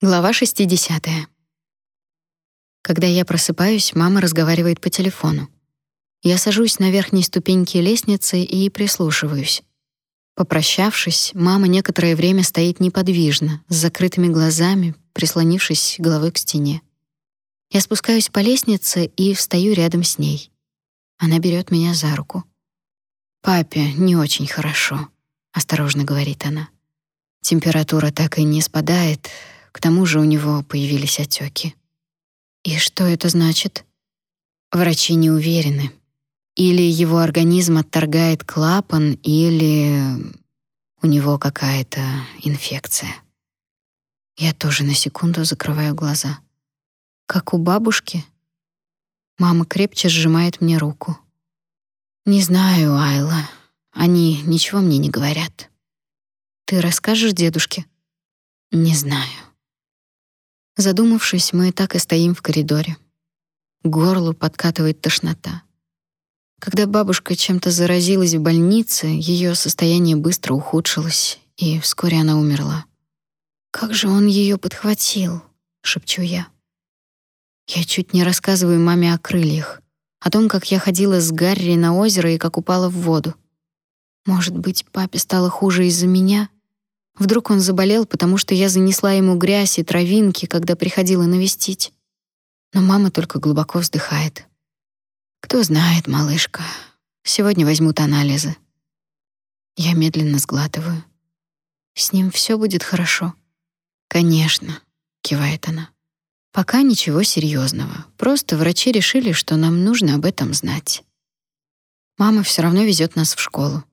Глава 60. Когда я просыпаюсь, мама разговаривает по телефону. Я сажусь на верхней ступеньке лестницы и прислушиваюсь. Попрощавшись, мама некоторое время стоит неподвижно, с закрытыми глазами, прислонившись головой к стене. Я спускаюсь по лестнице и встаю рядом с ней. Она берет меня за руку. «Папе не очень хорошо», — осторожно говорит она. «Температура так и не спадает, к тому же у него появились отеки. И что это значит? Врачи не уверены. Или его организм отторгает клапан, или у него какая-то инфекция. Я тоже на секунду закрываю глаза. Как у бабушки. Мама крепче сжимает мне руку. Не знаю, Айла. Они ничего мне не говорят. Ты расскажешь дедушке? Не знаю. Задумавшись, мы так и стоим в коридоре. К горлу подкатывает тошнота. Когда бабушка чем-то заразилась в больнице, ее состояние быстро ухудшилось, и вскоре она умерла. «Как же он ее подхватил?» — шепчу я. Я чуть не рассказываю маме о крыльях, о том, как я ходила с Гарри на озеро и как упала в воду. Может быть, папе стало хуже из-за меня? Вдруг он заболел, потому что я занесла ему грязь и травинки, когда приходила навестить. Но мама только глубоко вздыхает. Кто знает, малышка. Сегодня возьмут анализы. Я медленно сглатываю. С ним все будет хорошо. Конечно, кивает она. Пока ничего серьезного. Просто врачи решили, что нам нужно об этом знать. Мама все равно везет нас в школу.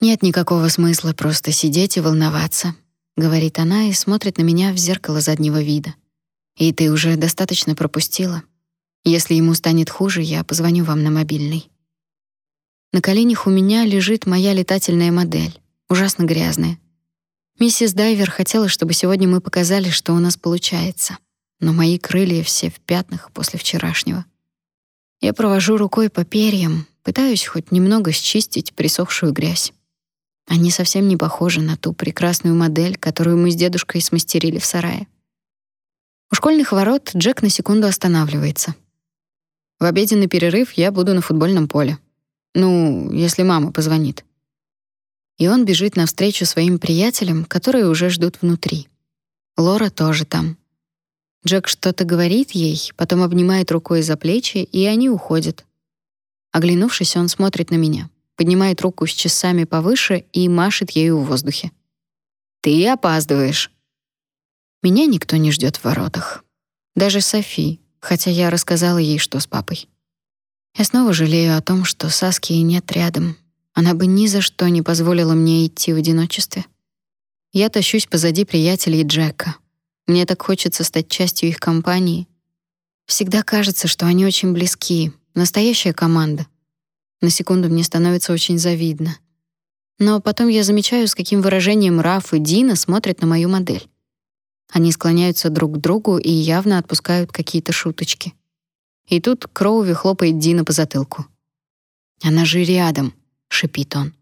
Нет никакого смысла просто сидеть и волноваться, говорит она и смотрит на меня в зеркало заднего вида. И ты уже достаточно пропустила. Если ему станет хуже, я позвоню вам на мобильный. На коленях у меня лежит моя летательная модель, ужасно грязная. Миссис Дайвер хотела, чтобы сегодня мы показали, что у нас получается. Но мои крылья все в пятнах после вчерашнего. Я провожу рукой по перьям, пытаюсь хоть немного счистить присохшую грязь. Они совсем не похожи на ту прекрасную модель, которую мы с дедушкой смастерили в сарае. У школьных ворот Джек на секунду останавливается. В обеденный перерыв я буду на футбольном поле. Ну, если мама позвонит. И он бежит навстречу своим приятелям, которые уже ждут внутри. Лора тоже там. Джек что-то говорит ей, потом обнимает рукой за плечи, и они уходят. Оглянувшись, он смотрит на меня поднимает руку с часами повыше и машет ею в воздухе. «Ты опаздываешь». Меня никто не ждет в воротах. Даже Софи, хотя я рассказала ей, что с папой. Я снова жалею о том, что Саски нет рядом. Она бы ни за что не позволила мне идти в одиночестве. Я тащусь позади приятелей Джека. Мне так хочется стать частью их компании. Всегда кажется, что они очень близки, настоящая команда. На секунду мне становится очень завидно. Но потом я замечаю, с каким выражением Раф и Дина смотрят на мою модель. Они склоняются друг к другу и явно отпускают какие-то шуточки. И тут Кроуви хлопает Дина по затылку. «Она же рядом», — шипит он.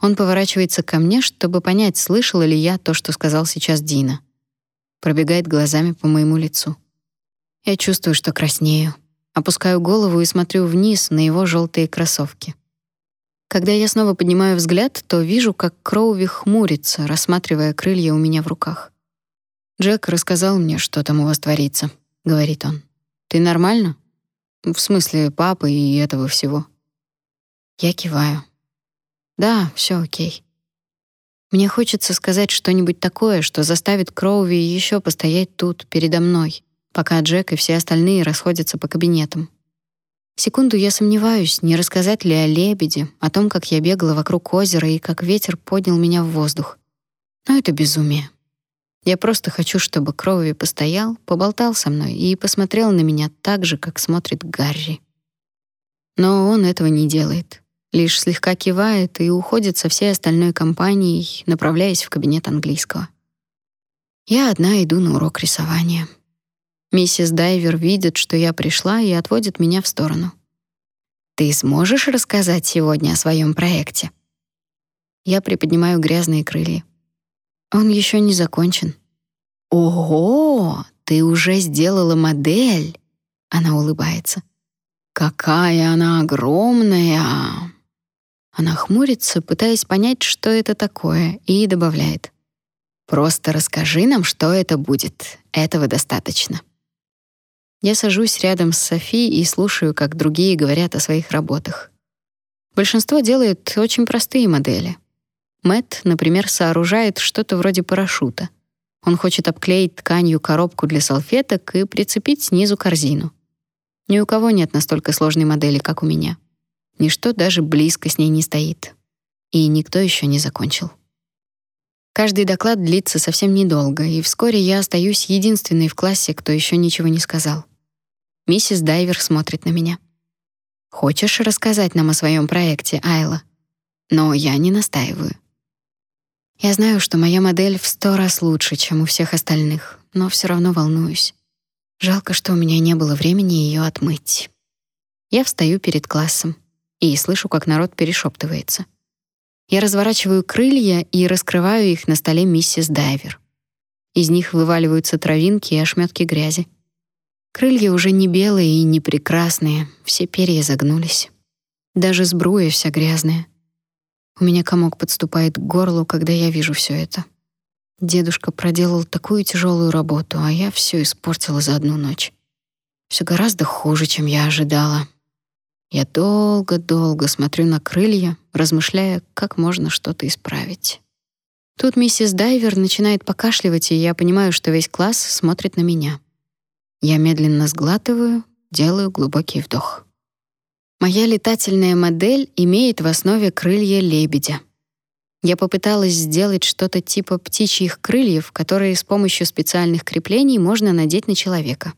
Он поворачивается ко мне, чтобы понять, слышала ли я то, что сказал сейчас Дина. Пробегает глазами по моему лицу. Я чувствую, что краснею. Опускаю голову и смотрю вниз на его желтые кроссовки. Когда я снова поднимаю взгляд, то вижу, как Кроуви хмурится, рассматривая крылья у меня в руках. «Джек рассказал мне, что там у вас творится», — говорит он. «Ты нормально? В смысле папы и этого всего?» Я киваю. «Да, все окей». Мне хочется сказать что-нибудь такое, что заставит Кроуви еще постоять тут, передо мной, пока Джек и все остальные расходятся по кабинетам. Секунду я сомневаюсь, не рассказать ли о лебеде, о том, как я бегала вокруг озера и как ветер поднял меня в воздух. Но это безумие. Я просто хочу, чтобы Кроуви постоял, поболтал со мной и посмотрел на меня так же, как смотрит Гарри. Но он этого не делает. Лишь слегка кивает и уходит со всей остальной компанией, направляясь в кабинет английского. Я одна иду на урок рисования. Миссис Дайвер видит, что я пришла и отводит меня в сторону. Ты сможешь рассказать сегодня о своем проекте? Я приподнимаю грязные крылья. Он еще не закончен. Ого, ты уже сделала модель. Она улыбается. Какая она огромная. Она хмурится, пытаясь понять, что это такое, и добавляет: Просто расскажи нам, что это будет. Этого достаточно. Я сажусь рядом с Софи и слушаю, как другие говорят о своих работах. Большинство делает очень простые модели. Мэт, например, сооружает что-то вроде парашюта. Он хочет обклеить тканью коробку для салфеток и прицепить снизу корзину. Ни у кого нет настолько сложной модели, как у меня. Ничто даже близко с ней не стоит. И никто еще не закончил. Каждый доклад длится совсем недолго, и вскоре я остаюсь единственной в классе, кто еще ничего не сказал. Миссис Дайвер смотрит на меня. Хочешь рассказать нам о своем проекте, Айла? Но я не настаиваю. Я знаю, что моя модель в сто раз лучше, чем у всех остальных, но все равно волнуюсь. Жалко, что у меня не было времени ее отмыть. Я встаю перед классом и слышу, как народ перешептывается. Я разворачиваю крылья и раскрываю их на столе миссис Дайвер. Из них вываливаются травинки и ошметки грязи. Крылья уже не белые и не прекрасные, все перья загнулись. Даже сбруя вся грязная. У меня комок подступает к горлу, когда я вижу все это. Дедушка проделал такую тяжелую работу, а я все испортила за одну ночь. Все гораздо хуже, чем я ожидала. Я долго-долго смотрю на крылья, размышляя, как можно что-то исправить. Тут миссис Дайвер начинает покашливать, и я понимаю, что весь класс смотрит на меня. Я медленно сглатываю, делаю глубокий вдох. Моя летательная модель имеет в основе крылья лебедя. Я попыталась сделать что-то типа птичьих крыльев, которые с помощью специальных креплений можно надеть на человека.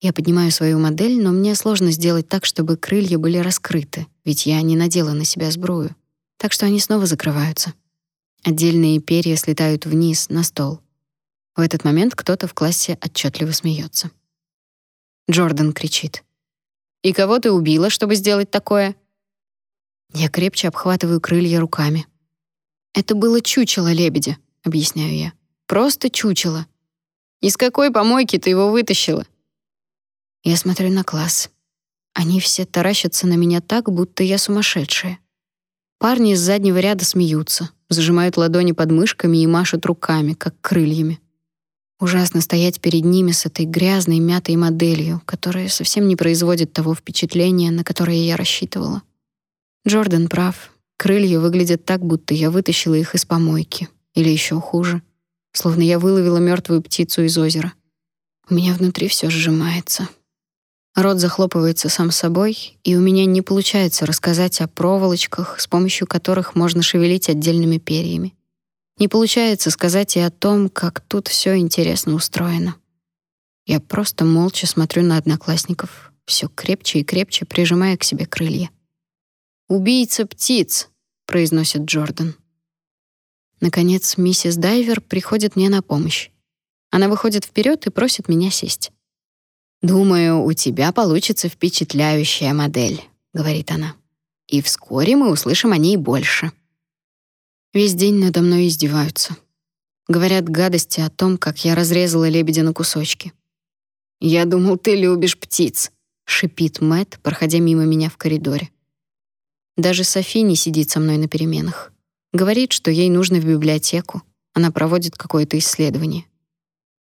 Я поднимаю свою модель, но мне сложно сделать так, чтобы крылья были раскрыты, ведь я не надела на себя сбрую. Так что они снова закрываются. Отдельные перья слетают вниз на стол. В этот момент кто-то в классе отчетливо смеется. Джордан кричит: и кого ты убила, чтобы сделать такое? Я крепче обхватываю крылья руками. Это было чучело лебедя, объясняю я. Просто чучело. Из какой помойки ты его вытащила? Я смотрю на класс. Они все таращатся на меня так, будто я сумасшедшая. Парни из заднего ряда смеются, зажимают ладони под мышками и машут руками, как крыльями. Ужасно стоять перед ними с этой грязной, мятой моделью, которая совсем не производит того впечатления, на которое я рассчитывала. Джордан прав. Крылья выглядят так, будто я вытащила их из помойки. Или еще хуже. Словно я выловила мертвую птицу из озера. У меня внутри все сжимается. Рот захлопывается сам собой, и у меня не получается рассказать о проволочках, с помощью которых можно шевелить отдельными перьями. Не получается сказать и о том, как тут все интересно устроено. Я просто молча смотрю на одноклассников, все крепче и крепче прижимая к себе крылья. «Убийца птиц», — произносит Джордан. Наконец, миссис Дайвер приходит мне на помощь. Она выходит вперед и просит меня сесть. «Думаю, у тебя получится впечатляющая модель», — говорит она. «И вскоре мы услышим о ней больше». Весь день надо мной издеваются. Говорят гадости о том, как я разрезала лебедя на кусочки. «Я думал, ты любишь птиц», — шипит Мэт, проходя мимо меня в коридоре. Даже Софи не сидит со мной на переменах. Говорит, что ей нужно в библиотеку. Она проводит какое-то исследование.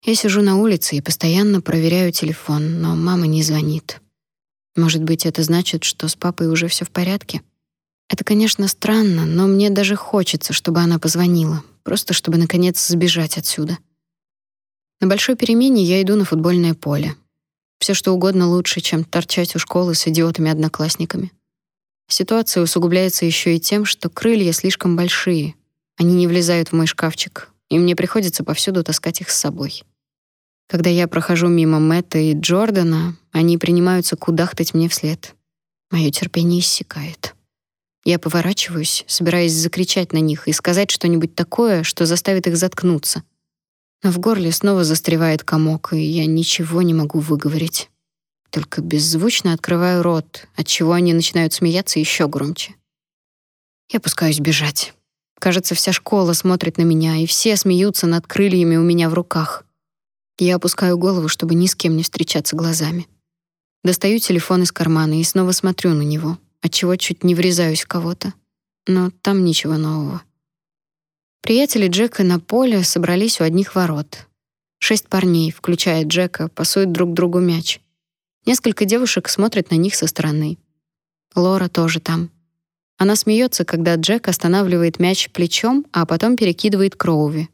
Я сижу на улице и постоянно проверяю телефон, но мама не звонит. Может быть, это значит, что с папой уже все в порядке? Это, конечно, странно, но мне даже хочется, чтобы она позвонила, просто чтобы наконец сбежать отсюда. На большой перемене я иду на футбольное поле. Все что угодно лучше, чем торчать у школы с идиотами-одноклассниками. Ситуация усугубляется еще и тем, что крылья слишком большие. Они не влезают в мой шкафчик, и мне приходится повсюду таскать их с собой. Когда я прохожу мимо Мэтта и Джордана, они принимаются кудахтать мне вслед. Мое терпение иссякает. Я поворачиваюсь, собираясь закричать на них и сказать что-нибудь такое, что заставит их заткнуться. Но в горле снова застревает комок, и я ничего не могу выговорить. Только беззвучно открываю рот, от чего они начинают смеяться еще громче. Я пускаюсь бежать. Кажется, вся школа смотрит на меня, и все смеются над крыльями у меня в руках. Я опускаю голову, чтобы ни с кем не встречаться глазами. Достаю телефон из кармана и снова смотрю на него, отчего чуть не врезаюсь в кого-то. Но там ничего нового. Приятели Джека на поле собрались у одних ворот. Шесть парней, включая Джека, пасуют друг другу мяч. Несколько девушек смотрят на них со стороны. Лора тоже там. Она смеется, когда Джек останавливает мяч плечом, а потом перекидывает Кроуви.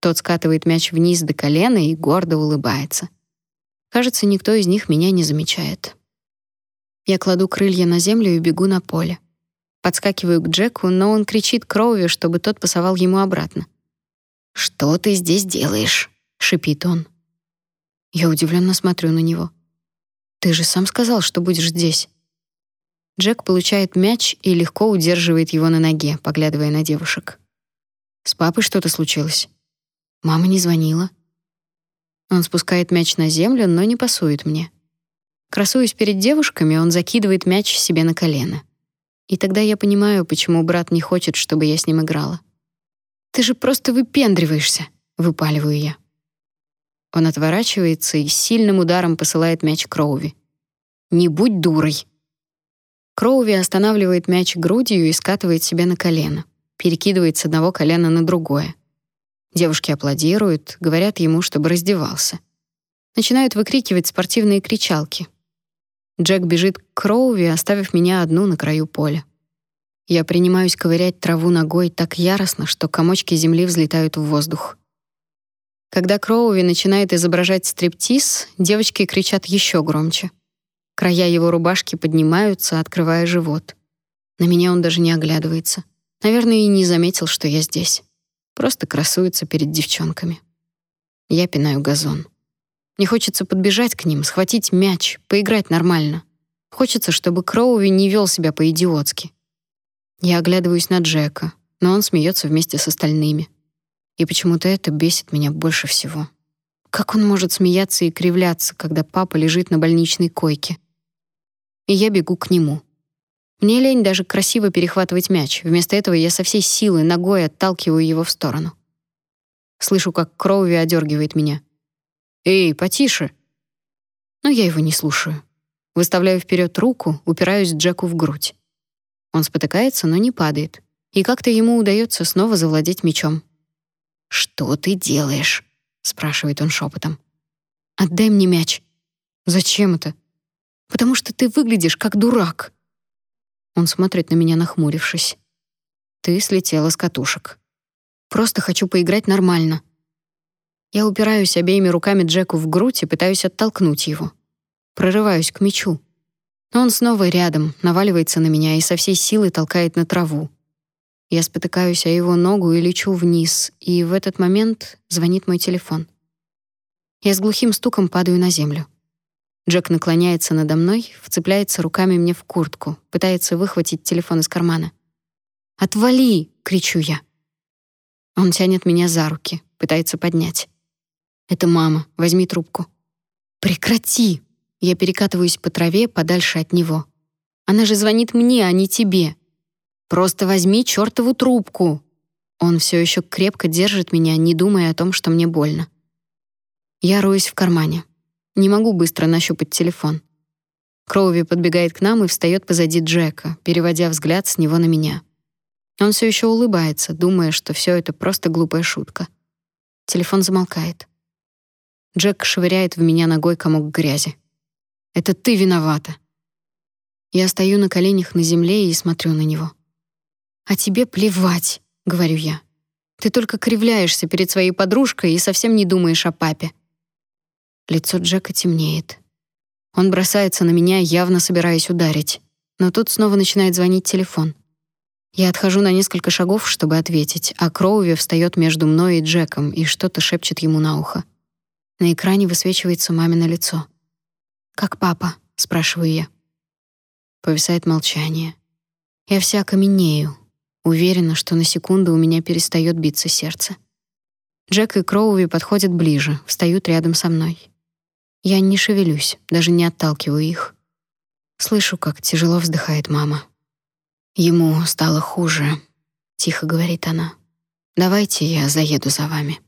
Тот скатывает мяч вниз до колена и гордо улыбается. Кажется, никто из них меня не замечает. Я кладу крылья на землю и бегу на поле. Подскакиваю к Джеку, но он кричит Кроуви, чтобы тот пасовал ему обратно. «Что ты здесь делаешь?» — шипит он. Я удивленно смотрю на него. «Ты же сам сказал, что будешь здесь». Джек получает мяч и легко удерживает его на ноге, поглядывая на девушек. «С папой что-то случилось?» «Мама не звонила». Он спускает мяч на землю, но не пасует мне. Красуясь перед девушками, он закидывает мяч себе на колено. И тогда я понимаю, почему брат не хочет, чтобы я с ним играла. «Ты же просто выпендриваешься», — выпаливаю я. Он отворачивается и сильным ударом посылает мяч Кроуви. «Не будь дурой!» Кроуви останавливает мяч грудью и скатывает себе на колено, перекидывает с одного колена на другое. Девушки аплодируют, говорят ему, чтобы раздевался. Начинают выкрикивать спортивные кричалки. Джек бежит к Кроуви, оставив меня одну на краю поля. Я принимаюсь ковырять траву ногой так яростно, что комочки земли взлетают в воздух. Когда Кроуви начинает изображать стриптиз, девочки кричат еще громче. Края его рубашки поднимаются, открывая живот. На меня он даже не оглядывается. Наверное, и не заметил, что я здесь. Просто красуется перед девчонками. Я пинаю газон. Мне хочется подбежать к ним, схватить мяч, поиграть нормально. Хочется, чтобы Кроуви не вел себя по-идиотски. Я оглядываюсь на Джека, но он смеется вместе с остальными. И почему-то это бесит меня больше всего. Как он может смеяться и кривляться, когда папа лежит на больничной койке? И я бегу к нему. Мне лень даже красиво перехватывать мяч. Вместо этого я со всей силы ногой отталкиваю его в сторону. Слышу, как Кроуви одергивает меня. «Эй, потише!» Но я его не слушаю. Выставляю вперед руку, упираюсь Джеку в грудь. Он спотыкается, но не падает. И как-то ему удается снова завладеть мячом. «Что ты делаешь?» — спрашивает он шепотом. «Отдай мне мяч». «Зачем это?» «Потому что ты выглядишь как дурак». Он смотрит на меня, нахмурившись. «Ты слетела с катушек. Просто хочу поиграть нормально». Я упираюсь обеими руками Джеку в грудь и пытаюсь оттолкнуть его. Прорываюсь к мячу. Но он снова рядом, наваливается на меня и со всей силы толкает на траву. Я спотыкаюсь о его ногу и лечу вниз, и в этот момент звонит мой телефон. Я с глухим стуком падаю на землю. Джек наклоняется надо мной, вцепляется руками мне в куртку, пытается выхватить телефон из кармана. «Отвали!» — кричу я. Он тянет меня за руки, пытается поднять. «Это мама, возьми трубку». «Прекрати!» Я перекатываюсь по траве подальше от него. «Она же звонит мне, а не тебе!» Просто возьми чертову трубку. Он все еще крепко держит меня, не думая о том, что мне больно. Я роюсь в кармане. Не могу быстро нащупать телефон. Кроуви подбегает к нам и встает позади Джека, переводя взгляд с него на меня. Он все еще улыбается, думая, что все это просто глупая шутка. Телефон замолкает. Джек швыряет в меня ногой комок грязи. «Это ты виновата!» Я стою на коленях на земле и смотрю на него. «А тебе плевать», — говорю я. «Ты только кривляешься перед своей подружкой и совсем не думаешь о папе». Лицо Джека темнеет. Он бросается на меня, явно собираясь ударить. Но тут снова начинает звонить телефон. Я отхожу на несколько шагов, чтобы ответить, а Кроуви встает между мной и Джеком и что-то шепчет ему на ухо. На экране высвечивается мамино лицо. «Как папа?» — спрашиваю я. Повисает молчание. Я вся каменею, Уверена, что на секунду у меня перестает биться сердце. Джек и Кроуви подходят ближе, встают рядом со мной. Я не шевелюсь, даже не отталкиваю их. Слышу, как тяжело вздыхает мама. Ему стало хуже. тихо говорит она. Давайте я заеду за вами.